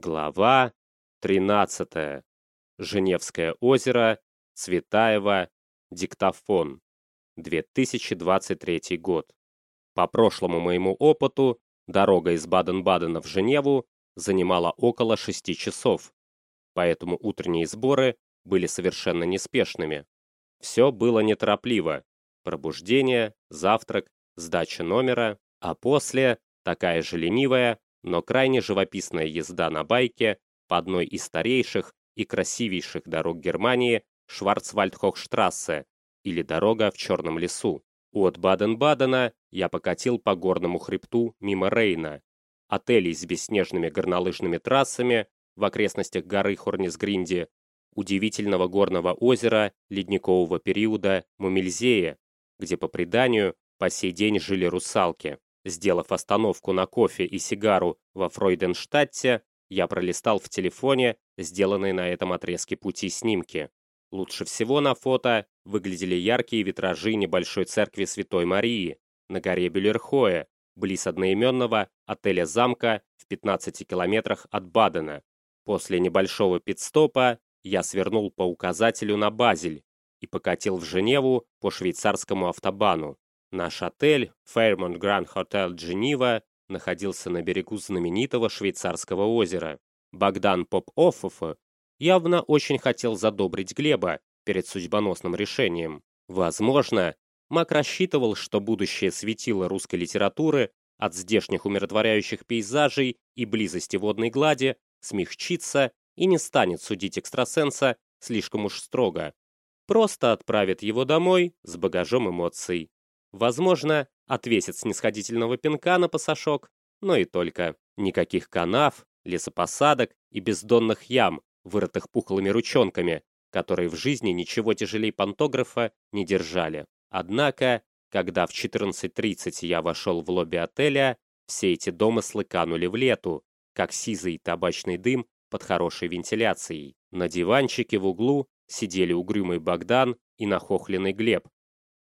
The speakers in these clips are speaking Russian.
Глава 13. Женевское озеро, Цветаева, диктофон. 2023 год. По прошлому моему опыту, дорога из Баден-Бадена в Женеву занимала около 6 часов, поэтому утренние сборы были совершенно неспешными. Все было неторопливо. Пробуждение, завтрак, сдача номера, а после такая же ленивая, но крайне живописная езда на байке по одной из старейших и красивейших дорог Германии Шварцвальд-Хохштрассе или дорога в Черном лесу. От Баден-Бадена я покатил по горному хребту мимо Рейна. Отелей с бесснежными горнолыжными трассами в окрестностях горы Хорнисгринди, удивительного горного озера ледникового периода Мумельзея, где по преданию по сей день жили русалки. Сделав остановку на кофе и сигару во Фройденштадте, я пролистал в телефоне сделанные на этом отрезке пути снимки. Лучше всего на фото выглядели яркие витражи небольшой церкви Святой Марии на горе Бюлерхоэ, близ одноименного отеля-замка в 15 километрах от Бадена. После небольшого пидстопа я свернул по указателю на Базель и покатил в Женеву по швейцарскому автобану. Наш отель Fairmont Grand Hotel Geneva находился на берегу знаменитого швейцарского озера. Богдан Поп-Оффоф явно очень хотел задобрить Глеба перед судьбоносным решением. Возможно, Мак рассчитывал, что будущее светило русской литературы от здешних умиротворяющих пейзажей и близости водной глади смягчится и не станет судить экстрасенса слишком уж строго. Просто отправит его домой с багажом эмоций. Возможно, отвесит снисходительного пинка на пасашок, но и только. Никаких канав, лесопосадок и бездонных ям, вырытых пухлыми ручонками, которые в жизни ничего тяжелее пантографа не держали. Однако, когда в 14.30 я вошел в лобби отеля, все эти домыслы канули в лету, как сизый табачный дым под хорошей вентиляцией. На диванчике в углу сидели угрюмый Богдан и нахохленный Глеб,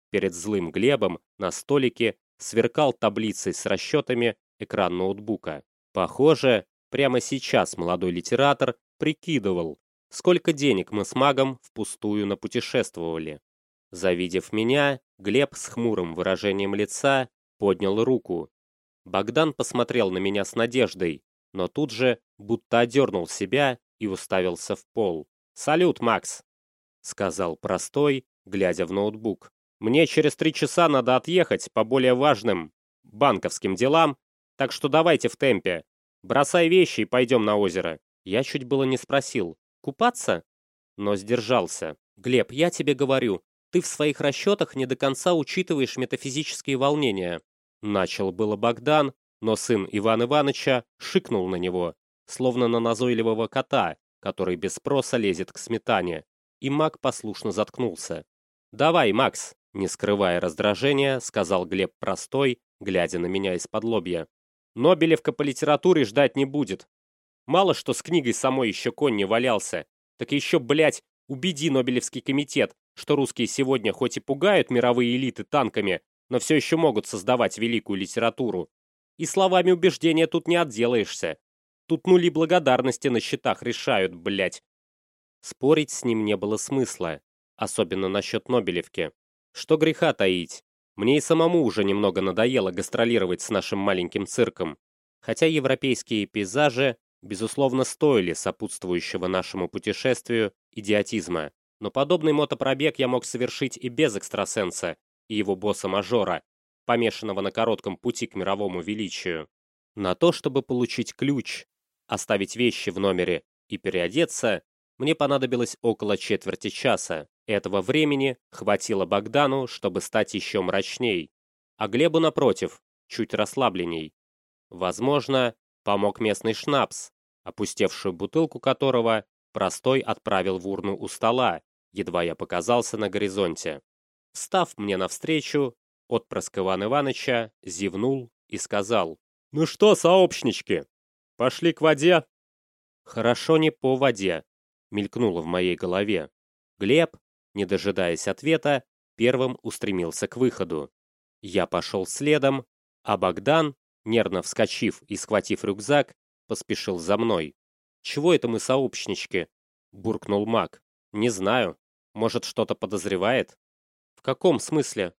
Перед злым Глебом на столике сверкал таблицей с расчетами экран ноутбука. Похоже, прямо сейчас молодой литератор прикидывал, сколько денег мы с магом впустую напутешествовали. Завидев меня, Глеб с хмурым выражением лица поднял руку. Богдан посмотрел на меня с надеждой, но тут же будто одернул себя и уставился в пол. «Салют, Макс!» — сказал простой, глядя в ноутбук. Мне через три часа надо отъехать по более важным банковским делам, так что давайте в темпе. Бросай вещи и пойдем на озеро. Я чуть было не спросил, купаться? Но сдержался. Глеб, я тебе говорю, ты в своих расчетах не до конца учитываешь метафизические волнения. Начал было Богдан, но сын Ивана Ивановича шикнул на него, словно на назойливого кота, который без спроса лезет к сметане. И маг послушно заткнулся. «Давай, Макс, не скрывая раздражения, сказал Глеб простой, глядя на меня из-под лобья. Нобелевка по литературе ждать не будет. Мало что с книгой самой еще конь не валялся, так еще, блядь, убеди Нобелевский комитет, что русские сегодня хоть и пугают мировые элиты танками, но все еще могут создавать великую литературу. И словами убеждения тут не отделаешься. Тут нули благодарности на счетах решают, блядь. Спорить с ним не было смысла, особенно насчет Нобелевки. Что греха таить, мне и самому уже немного надоело гастролировать с нашим маленьким цирком, хотя европейские пейзажи, безусловно, стоили сопутствующего нашему путешествию идиотизма. Но подобный мотопробег я мог совершить и без экстрасенса и его босса-мажора, помешанного на коротком пути к мировому величию. На то, чтобы получить ключ, оставить вещи в номере и переодеться, мне понадобилось около четверти часа. Этого времени хватило Богдану, чтобы стать еще мрачней, а Глебу, напротив, чуть расслабленней. Возможно, помог местный шнапс, опустевшую бутылку которого простой отправил в урну у стола, едва я показался на горизонте. Встав мне навстречу, отпрыск Ивана Ивановича зевнул и сказал, «Ну что, сообщнички, пошли к воде?» «Хорошо не по воде», мелькнуло в моей голове. Глеб, не дожидаясь ответа, первым устремился к выходу. Я пошел следом, а Богдан, нервно вскочив и схватив рюкзак, поспешил за мной. Чего это мы сообщнички? буркнул Мак. Не знаю. Может, что-то подозревает? В каком смысле?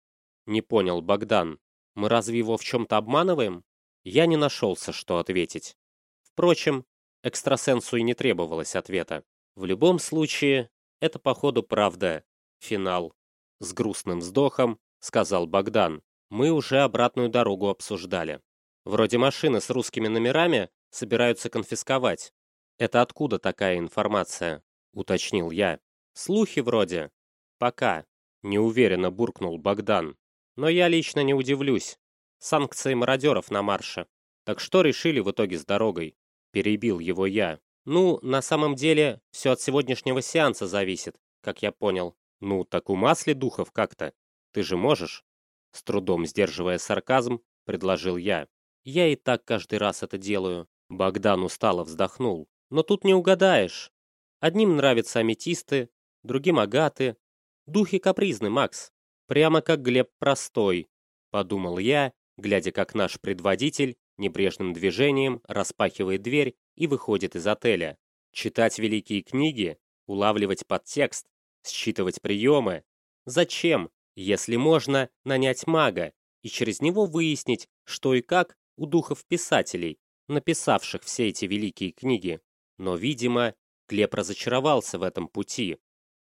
Не понял Богдан. Мы разве его в чем-то обманываем? Я не нашелся, что ответить. Впрочем, экстрасенсу и не требовалось ответа. В любом случае, это, походу, правда. Финал. С грустным вздохом сказал Богдан. Мы уже обратную дорогу обсуждали. Вроде машины с русскими номерами собираются конфисковать. Это откуда такая информация? Уточнил я. Слухи вроде. Пока. Неуверенно буркнул Богдан. Но я лично не удивлюсь. Санкции мародеров на марше. Так что решили в итоге с дорогой? Перебил его я. Ну, на самом деле, все от сегодняшнего сеанса зависит, как я понял. Ну, так умасли духов как-то. Ты же можешь? С трудом сдерживая сарказм, предложил я. Я и так каждый раз это делаю. Богдан устало вздохнул. Но тут не угадаешь. Одним нравятся аметисты, другим агаты. Духи капризны, Макс. Прямо как Глеб простой, подумал я, глядя, как наш предводитель небрежным движением распахивает дверь и выходит из отеля. Читать великие книги, улавливать подтекст, считывать приемы. Зачем, если можно нанять мага и через него выяснить, что и как у духов писателей, написавших все эти великие книги. Но, видимо, Глеб разочаровался в этом пути.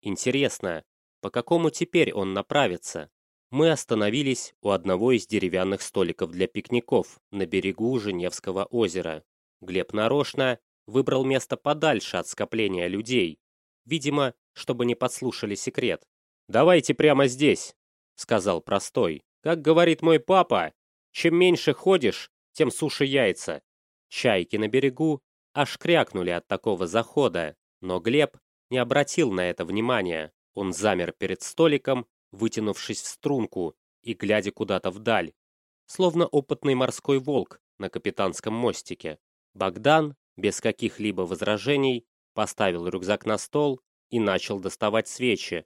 Интересно, по какому теперь он направится? Мы остановились у одного из деревянных столиков для пикников на берегу Женевского озера. Глеб нарочно выбрал место подальше от скопления людей, видимо, чтобы не подслушали секрет. «Давайте прямо здесь», — сказал простой. «Как говорит мой папа, чем меньше ходишь, тем суше яйца». Чайки на берегу аж крякнули от такого захода, но Глеб не обратил на это внимания. Он замер перед столиком, вытянувшись в струнку и глядя куда-то вдаль, словно опытный морской волк на капитанском мостике. Богдан, без каких-либо возражений, поставил рюкзак на стол и начал доставать свечи,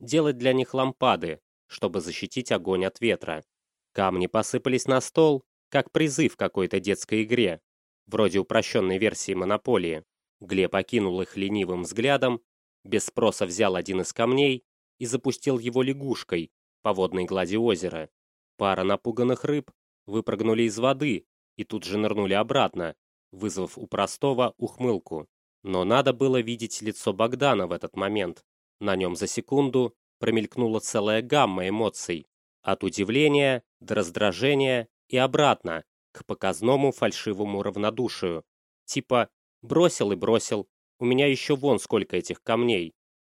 делать для них лампады, чтобы защитить огонь от ветра. Камни посыпались на стол, как призыв какой-то детской игре, вроде упрощенной версии монополии. Глеб окинул их ленивым взглядом, без спроса взял один из камней и запустил его лягушкой по водной глади озера. Пара напуганных рыб выпрыгнули из воды и тут же нырнули обратно, вызвав у простого ухмылку. Но надо было видеть лицо Богдана в этот момент. На нем за секунду промелькнула целая гамма эмоций. От удивления до раздражения и обратно, к показному фальшивому равнодушию. Типа «бросил и бросил, у меня еще вон сколько этих камней».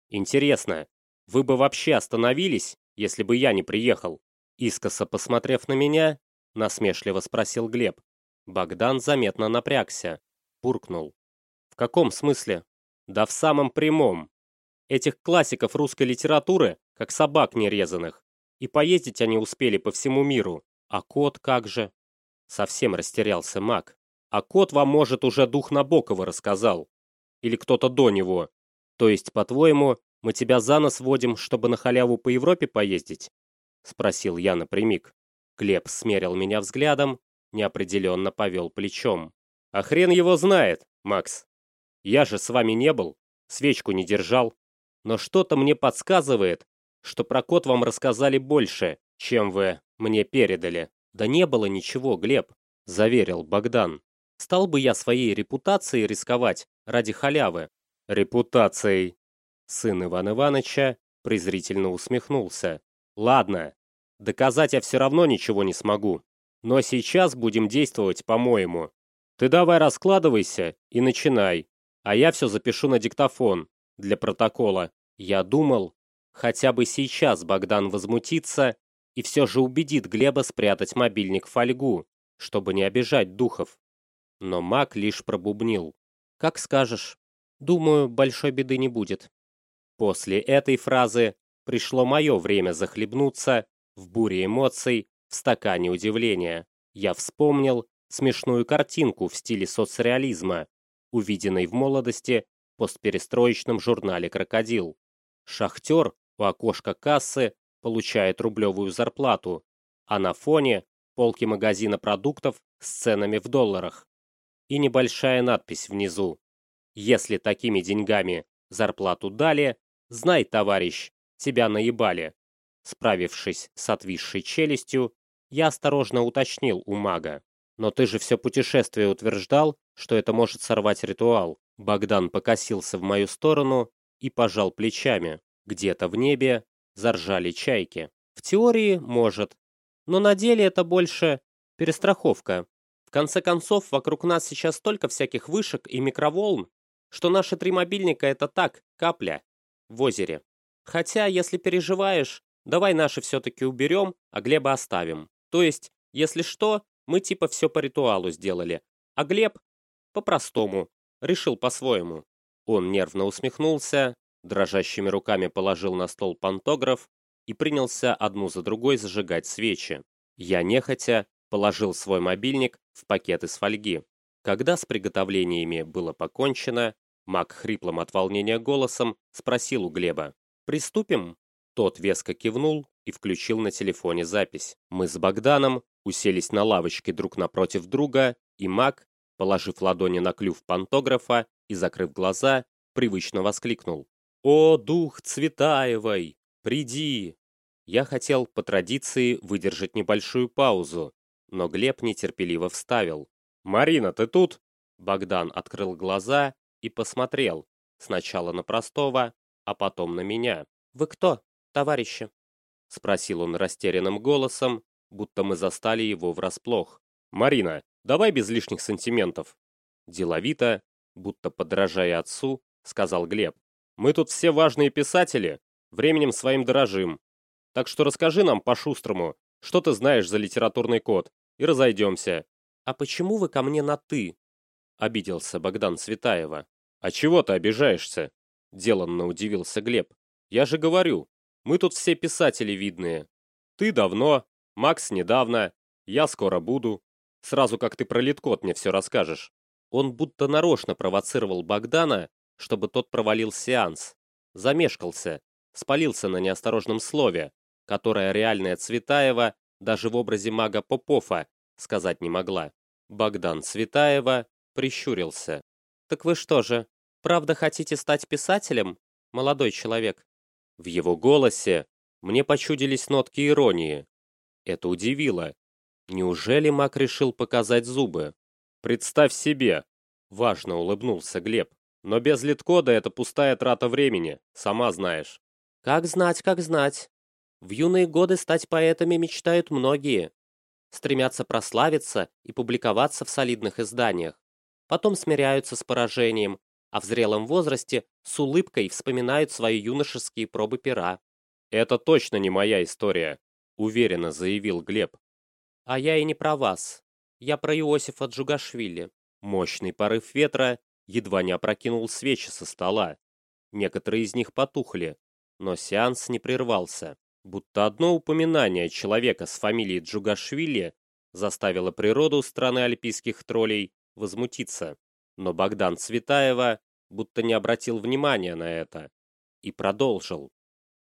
Интересно, вы бы вообще остановились, если бы я не приехал? Искоса посмотрев на меня, насмешливо спросил Глеб. Богдан заметно напрягся, буркнул. В каком смысле? Да в самом прямом. Этих классиков русской литературы, как собак нерезанных. И поездить они успели по всему миру. А кот как же? Совсем растерялся маг. А кот вам, может, уже дух Набокова рассказал. Или кто-то до него. То есть, по-твоему, мы тебя за нос водим, чтобы на халяву по Европе поездить? Спросил я напрямик. Глеб смерил меня взглядом, неопределенно повел плечом. А хрен его знает, Макс. Я же с вами не был, свечку не держал. Но что-то мне подсказывает, что про кот вам рассказали больше, чем вы мне передали. Да не было ничего, Глеб, заверил Богдан. Стал бы я своей репутацией рисковать ради халявы. Репутацией. Сын Ивана Ивановича презрительно усмехнулся. Ладно, доказать я все равно ничего не смогу. Но сейчас будем действовать по-моему. Ты давай раскладывайся и начинай, а я все запишу на диктофон для протокола. Я думал, хотя бы сейчас Богдан возмутится и все же убедит Глеба спрятать мобильник в фольгу, чтобы не обижать духов. Но маг лишь пробубнил. «Как скажешь. Думаю, большой беды не будет». После этой фразы пришло мое время захлебнуться в буре эмоций в стакане удивления. Я вспомнил смешную картинку в стиле соцреализма, увиденной в молодости в постперестроечном журнале «Крокодил». Шахтер у окошка кассы получает рублевую зарплату, а на фоне полки магазина продуктов с ценами в долларах и небольшая надпись внизу. Если такими деньгами зарплату дали, знай, товарищ, тебя наебали. Справившись с отвисшей челюстью, я осторожно уточнил у мага. Но ты же все путешествие утверждал, что это может сорвать ритуал. Богдан покосился в мою сторону и пожал плечами. Где-то в небе заржали чайки. В теории может, но на деле это больше перестраховка. В конце концов, вокруг нас сейчас столько всяких вышек и микроволн, что наши три мобильника это так, капля, в озере. Хотя, если переживаешь, давай наши все-таки уберем, а Глеба оставим. То есть, если что, мы типа все по ритуалу сделали, а Глеб по-простому, решил по-своему. Он нервно усмехнулся, дрожащими руками положил на стол пантограф и принялся одну за другой зажигать свечи. Я нехотя положил свой мобильник в пакет из фольги. Когда с приготовлениями было покончено, Мак хриплым от волнения голосом спросил у Глеба. «Приступим?» Тот веско кивнул и включил на телефоне запись. Мы с Богданом уселись на лавочке друг напротив друга, и Мак, положив ладони на клюв пантографа и закрыв глаза, привычно воскликнул. «О, дух Цветаевой! Приди!» Я хотел по традиции выдержать небольшую паузу, но Глеб нетерпеливо вставил. «Марина, ты тут?» Богдан открыл глаза и посмотрел. Сначала на простого, а потом на меня. «Вы кто, товарищи?» Спросил он растерянным голосом, будто мы застали его врасплох. «Марина, давай без лишних сантиментов!» Деловито, будто подражая отцу, сказал Глеб. Мы тут все важные писатели, временем своим дорожим. Так что расскажи нам по-шустрому, что ты знаешь за литературный код, и разойдемся. А почему вы ко мне на «ты»? Обиделся Богдан Светаева. А чего ты обижаешься? Деланно удивился Глеб. Я же говорю, мы тут все писатели видные. Ты давно, Макс недавно, я скоро буду. Сразу как ты про литкод мне все расскажешь. Он будто нарочно провоцировал Богдана чтобы тот провалил сеанс. Замешкался, спалился на неосторожном слове, которое реальная Цветаева даже в образе мага Попофа сказать не могла. Богдан Цветаева прищурился. «Так вы что же, правда хотите стать писателем, молодой человек?» В его голосе мне почудились нотки иронии. Это удивило. Неужели маг решил показать зубы? «Представь себе!» – важно улыбнулся Глеб. Но без литкода это пустая трата времени, сама знаешь. Как знать, как знать. В юные годы стать поэтами мечтают многие. Стремятся прославиться и публиковаться в солидных изданиях. Потом смиряются с поражением, а в зрелом возрасте с улыбкой вспоминают свои юношеские пробы пера. «Это точно не моя история», — уверенно заявил Глеб. «А я и не про вас. Я про Иосифа Джугашвили». Мощный порыв ветра едва не опрокинул свечи со стола. Некоторые из них потухли, но сеанс не прервался, будто одно упоминание человека с фамилией Джугашвили заставило природу страны альпийских троллей возмутиться. Но Богдан Цветаева будто не обратил внимания на это и продолжил.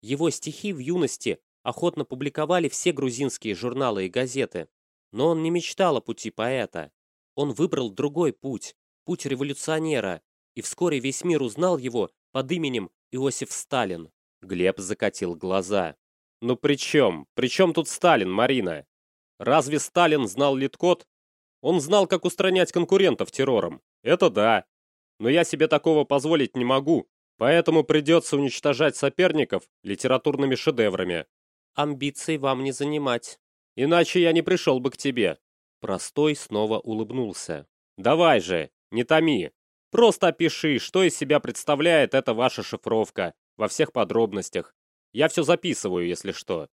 Его стихи в юности охотно публиковали все грузинские журналы и газеты, но он не мечтал о пути поэта. Он выбрал другой путь, путь революционера, и вскоре весь мир узнал его под именем Иосиф Сталин. Глеб закатил глаза. «Ну при чем? При чем тут Сталин, Марина? Разве Сталин знал литкод? Он знал, как устранять конкурентов террором. Это да. Но я себе такого позволить не могу, поэтому придется уничтожать соперников литературными шедеврами. Амбиций вам не занимать. Иначе я не пришел бы к тебе. Простой снова улыбнулся. Давай же, не томи. Просто опиши, что из себя представляет эта ваша шифровка, во всех подробностях. Я все записываю, если что.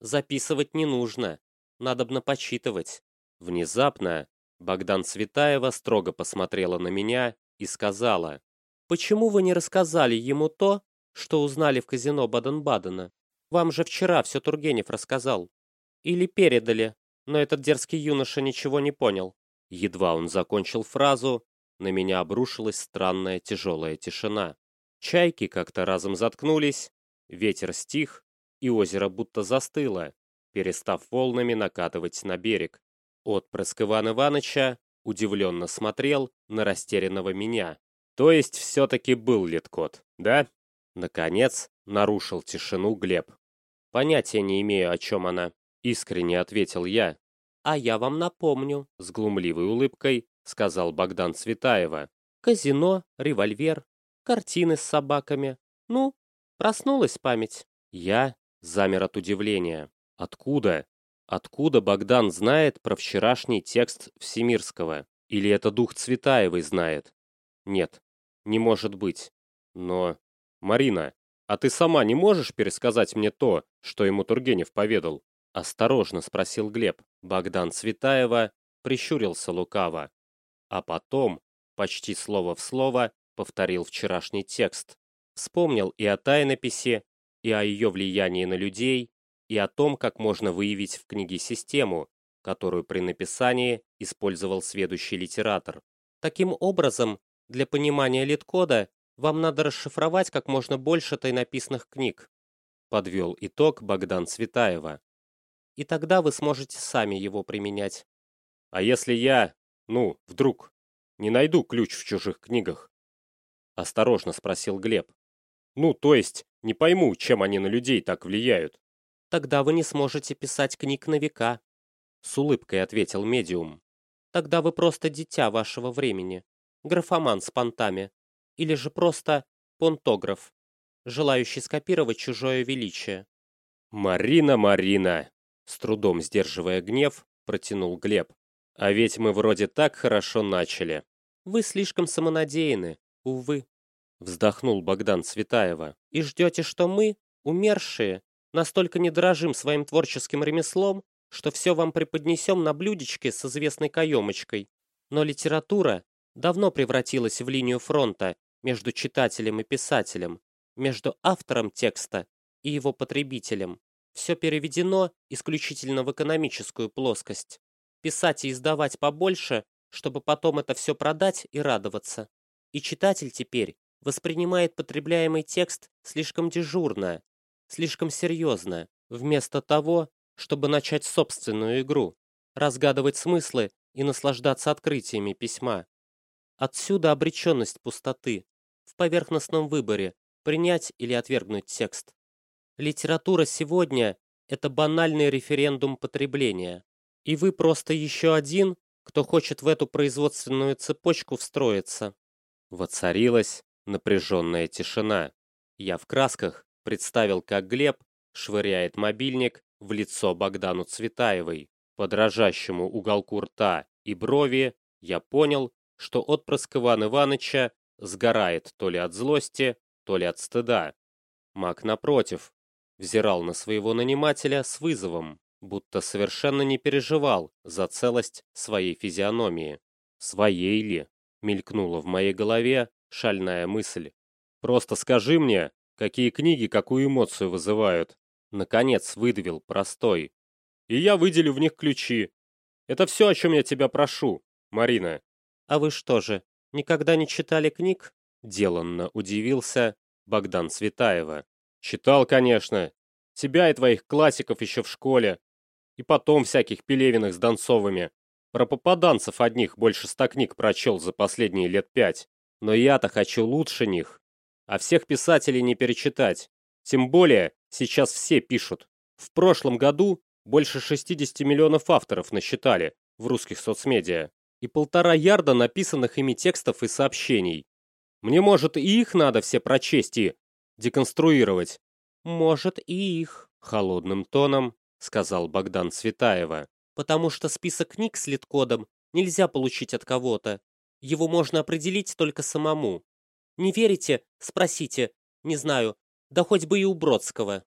Записывать не нужно. Надобно почитывать. Внезапно Богдан Цветаева строго посмотрела на меня и сказала, «Почему вы не рассказали ему то, что узнали в казино Баден-Бадена? Вам же вчера все Тургенев рассказал. Или передали, но этот дерзкий юноша ничего не понял». Едва он закончил фразу, на меня обрушилась странная тяжелая тишина. Чайки как-то разом заткнулись, ветер стих, и озеро будто застыло, перестав волнами накатывать на берег. Отпрыск Ивана Ивановича удивленно смотрел на растерянного меня. То есть все-таки был литкот, да? Наконец, нарушил тишину Глеб. Понятия не имею, о чем она. Искренне ответил я. А я вам напомню, с глумливой улыбкой сказал Богдан Цветаева. Казино, револьвер, картины с собаками. Ну, проснулась память. Я замер от удивления. Откуда? Откуда Богдан знает про вчерашний текст Всемирского? Или это дух Цветаевой знает? Нет, не может быть. Но... Марина, а ты сама не можешь пересказать мне то, что ему Тургенев поведал? Осторожно спросил Глеб. Богдан Цветаева прищурился лукаво. А потом, почти слово в слово, повторил вчерашний текст. Вспомнил и о тайнописи, и о ее влиянии на людей, и о том, как можно выявить в книге систему, которую при написании использовал сведущий литератор. Таким образом, для понимания литкода вам надо расшифровать как можно больше тайнописных книг. Подвел итог Богдан Цветаева. И тогда вы сможете сами его применять. А если я, ну, вдруг, не найду ключ в чужих книгах? Осторожно спросил Глеб. Ну, то есть, не пойму, чем они на людей так влияют. Тогда вы не сможете писать книг на века. С улыбкой ответил медиум. Тогда вы просто дитя вашего времени графоман с понтами, или же просто понтограф, желающий скопировать чужое величие. «Марина, Марина!» С трудом сдерживая гнев, протянул Глеб. «А ведь мы вроде так хорошо начали». «Вы слишком самонадеяны, увы», вздохнул Богдан Цветаева. «И ждете, что мы, умершие, настолько не дорожим своим творческим ремеслом, что все вам преподнесем на блюдечке с известной каемочкой. Но литература давно превратилась в линию фронта между читателем и писателем, между автором текста и его потребителем. Все переведено исключительно в экономическую плоскость. Писать и издавать побольше, чтобы потом это все продать и радоваться. И читатель теперь воспринимает потребляемый текст слишком дежурно, слишком серьезно, вместо того, чтобы начать собственную игру, разгадывать смыслы и наслаждаться открытиями письма. Отсюда обреченность пустоты в поверхностном выборе принять или отвергнуть текст. Литература сегодня – это банальный референдум потребления. И вы просто еще один, кто хочет в эту производственную цепочку встроиться. Воцарилась напряженная тишина. Я в красках представил, как Глеб швыряет мобильник в лицо Богдану Цветаевой. По дрожащему уголку рта и брови я понял, что отпрыск Ивана Ивановича сгорает то ли от злости, то ли от стыда. Маг, напротив, взирал на своего нанимателя с вызовом, будто совершенно не переживал за целость своей физиономии. «Своей ли?» — мелькнула в моей голове шальная мысль. «Просто скажи мне, какие книги какую эмоцию вызывают?» Наконец выдавил простой. «И я выделю в них ключи. Это все, о чем я тебя прошу, Марина». «А вы что же, никогда не читали книг?» Деланно удивился Богдан Цветаева. «Читал, конечно. Тебя и твоих классиков еще в школе. И потом всяких Пелевиных с Донцовыми. Про попаданцев одних больше ста книг прочел за последние лет пять. Но я-то хочу лучше них. А всех писателей не перечитать. Тем более, сейчас все пишут. В прошлом году больше 60 миллионов авторов насчитали в русских соцмедиа и полтора ярда написанных ими текстов и сообщений. Мне, может, и их надо все прочесть и деконструировать. Может, и их, холодным тоном сказал Богдан Цветаева. Потому что список книг с литкодом нельзя получить от кого-то. Его можно определить только самому. Не верите? Спросите. Не знаю. Да хоть бы и у Бродского.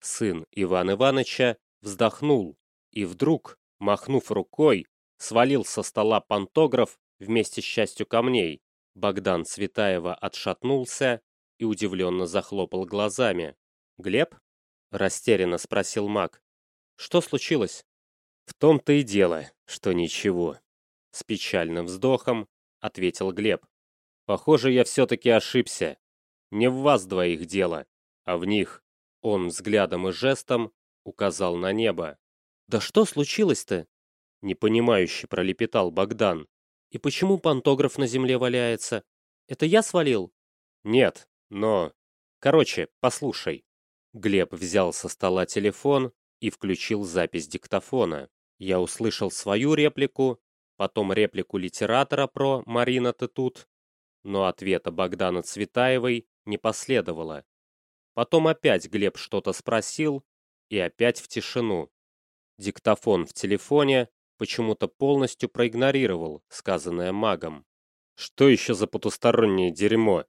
Сын Иван Ивановича вздохнул и вдруг, махнув рукой, свалил со стола пантограф вместе с частью камней. Богдан Цветаева отшатнулся и удивленно захлопал глазами. «Глеб?» – растерянно спросил маг. «Что случилось?» «В том-то и дело, что ничего». С печальным вздохом ответил Глеб. «Похоже, я все-таки ошибся. Не в вас двоих дело, а в них». Он взглядом и жестом указал на небо. «Да что случилось-то?» непонимающе пролепетал Богдан. И почему пантограф на земле валяется? Это я свалил? Нет, но... Короче, послушай. Глеб взял со стола телефон и включил запись диктофона. Я услышал свою реплику, потом реплику литератора про «Марина, ты тут?», но ответа Богдана Цветаевой не последовало. Потом опять Глеб что-то спросил, и опять в тишину. Диктофон в телефоне почему-то полностью проигнорировал сказанное магом. «Что еще за потустороннее дерьмо?»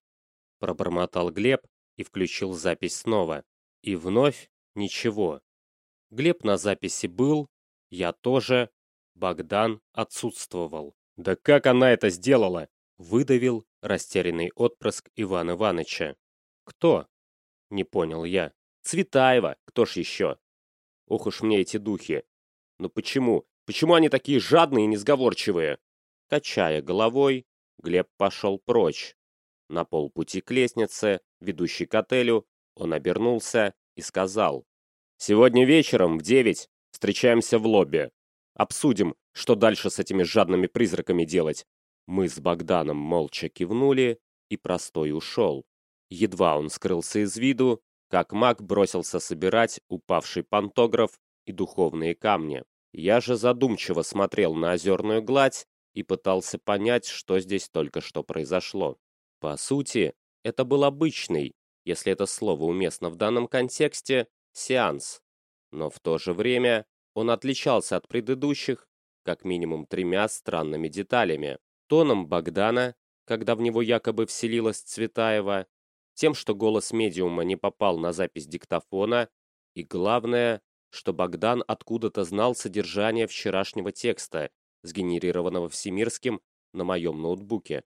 Пробормотал Глеб и включил запись снова. И вновь ничего. Глеб на записи был, я тоже, Богдан отсутствовал. «Да как она это сделала?» Выдавил растерянный отпрыск Ивана Иваныча. «Кто?» Не понял я. «Цветаева, кто ж еще?» Ох уж мне эти духи. Но почему? Почему они такие жадные и несговорчивые? Качая головой, Глеб пошел прочь. На полпути к лестнице, ведущей к отелю, он обернулся и сказал. «Сегодня вечером в девять встречаемся в лобби. Обсудим, что дальше с этими жадными призраками делать». Мы с Богданом молча кивнули, и простой ушел. Едва он скрылся из виду, как маг бросился собирать упавший пантограф и духовные камни. Я же задумчиво смотрел на озерную гладь и пытался понять, что здесь только что произошло. По сути, это был обычный, если это слово уместно в данном контексте, сеанс. Но в то же время он отличался от предыдущих как минимум тремя странными деталями. Тоном Богдана, когда в него якобы вселилась Цветаева, тем, что голос медиума не попал на запись диктофона, и главное, что Богдан откуда-то знал содержание вчерашнего текста, сгенерированного Всемирским на моем ноутбуке.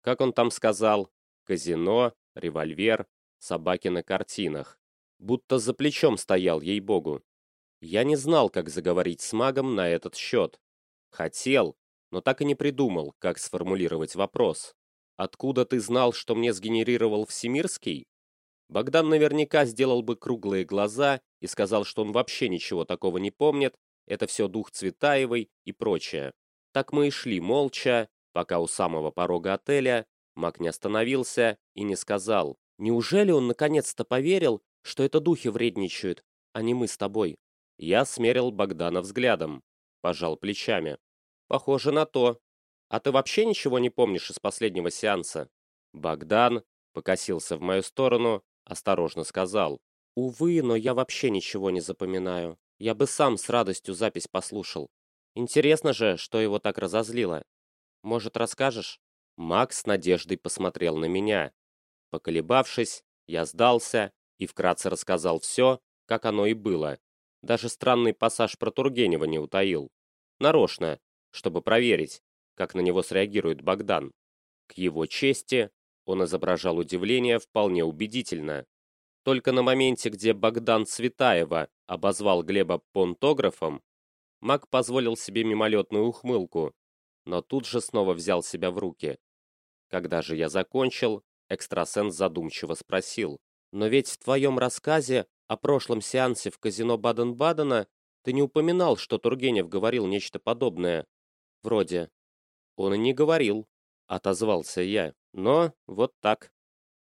Как он там сказал, казино, револьвер, собаки на картинах. Будто за плечом стоял, ей-богу. Я не знал, как заговорить с магом на этот счет. Хотел, но так и не придумал, как сформулировать вопрос. Откуда ты знал, что мне сгенерировал Всемирский? Богдан наверняка сделал бы круглые глаза и сказал, что он вообще ничего такого не помнит, это все дух Цветаевой и прочее. Так мы и шли молча, пока у самого порога отеля Мак не остановился и не сказал, «Неужели он наконец-то поверил, что это духи вредничают, а не мы с тобой?» Я смерил Богдана взглядом, пожал плечами. «Похоже на то. А ты вообще ничего не помнишь из последнего сеанса?» Богдан покосился в мою сторону осторожно сказал. «Увы, но я вообще ничего не запоминаю. Я бы сам с радостью запись послушал. Интересно же, что его так разозлило. Может, расскажешь?» Макс с надеждой посмотрел на меня. Поколебавшись, я сдался и вкратце рассказал все, как оно и было. Даже странный пассаж про Тургенева не утаил. Нарочно, чтобы проверить, как на него среагирует Богдан. К его чести, он изображал удивление вполне убедительно. Только на моменте, где Богдан Цветаева обозвал Глеба понтографом, Мак позволил себе мимолетную ухмылку, но тут же снова взял себя в руки. Когда же я закончил, экстрасенс задумчиво спросил, «Но ведь в твоем рассказе о прошлом сеансе в казино Баден-Бадена ты не упоминал, что Тургенев говорил нечто подобное. Вроде. Он и не говорил, отозвался я. Но вот так.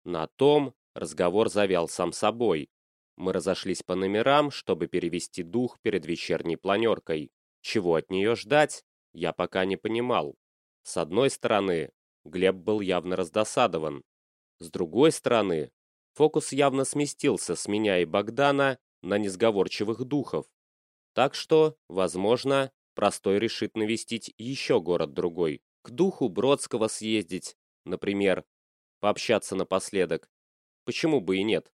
На том разговор завял сам собой. Мы разошлись по номерам, чтобы перевести дух перед вечерней планеркой. Чего от нее ждать, я пока не понимал. С одной стороны, Глеб был явно раздосадован. С другой стороны, фокус явно сместился с меня и Богдана на несговорчивых духов. Так что, возможно, Простой решит навестить еще город-другой, к духу Бродского съездить, Например, пообщаться напоследок. Почему бы и нет?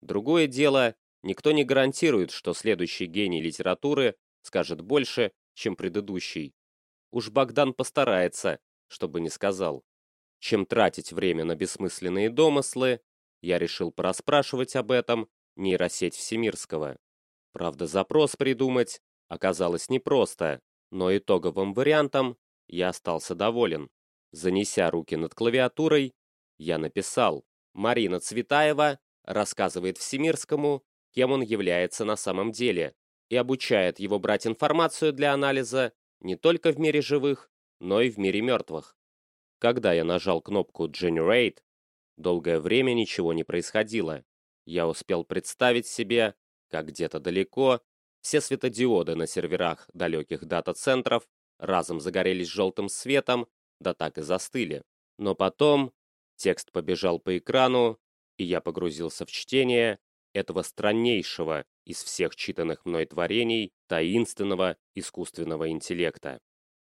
Другое дело, никто не гарантирует, что следующий гений литературы скажет больше, чем предыдущий. Уж Богдан постарается, чтобы не сказал. Чем тратить время на бессмысленные домыслы, я решил пораспрашивать об этом нейросеть Всемирского. Правда, запрос придумать оказалось непросто, но итоговым вариантом я остался доволен. Занеся руки над клавиатурой, я написал «Марина Цветаева рассказывает Всемирскому, кем он является на самом деле, и обучает его брать информацию для анализа не только в мире живых, но и в мире мертвых». Когда я нажал кнопку Generate, долгое время ничего не происходило. Я успел представить себе, как где-то далеко все светодиоды на серверах далеких дата-центров разом загорелись желтым светом, да так и застыли. Но потом текст побежал по экрану, и я погрузился в чтение этого страннейшего из всех читанных мной творений таинственного искусственного интеллекта.